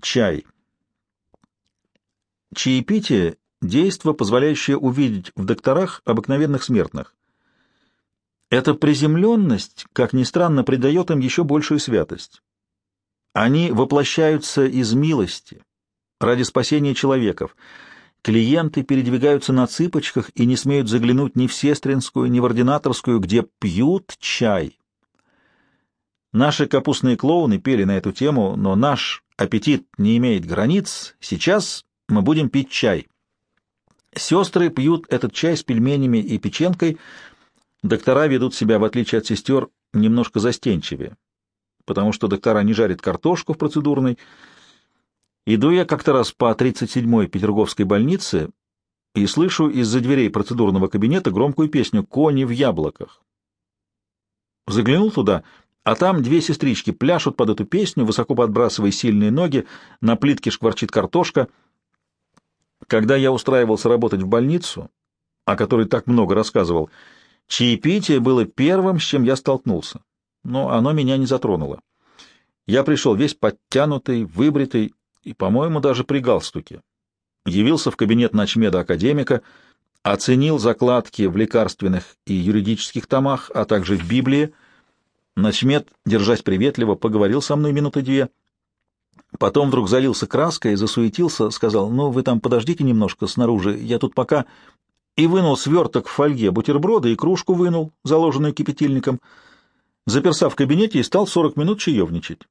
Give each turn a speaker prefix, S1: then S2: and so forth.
S1: Чай. Чаепитие — действо, позволяющее увидеть в докторах обыкновенных смертных. Эта приземленность, как ни странно, придает им еще большую святость. Они воплощаются из милости, ради спасения человеков. Клиенты передвигаются на цыпочках и не смеют заглянуть ни в сестринскую, ни в ординаторскую, где пьют чай. Наши капустные клоуны пели на эту тему, но наш аппетит не имеет границ. Сейчас мы будем пить чай. Сестры пьют этот чай с пельменями и печенкой. Доктора ведут себя, в отличие от сестер, немножко застенчивее, потому что доктора не жарят картошку в процедурной. Иду я как-то раз по 37-й Петерговской больнице и слышу из-за дверей процедурного кабинета громкую песню «Кони в яблоках». Заглянул туда, а там две сестрички пляшут под эту песню, высоко подбрасывая сильные ноги, на плитке шкварчит картошка — когда я устраивался работать в больницу, о которой так много рассказывал, чаепитие было первым, с чем я столкнулся, но оно меня не затронуло. Я пришел весь подтянутый, выбритый и, по-моему, даже при галстуке. Явился в кабинет ночмеда-академика, оценил закладки в лекарственных и юридических томах, а также в Библии. Ночмед, держась приветливо, поговорил со мной минуты две — Потом вдруг залился краской, засуетился, сказал, «Ну, вы там подождите немножко снаружи, я тут пока...» И вынул сверток в фольге бутерброда и кружку вынул, заложенную кипятильником, заперся в кабинете и стал сорок минут чаевничать.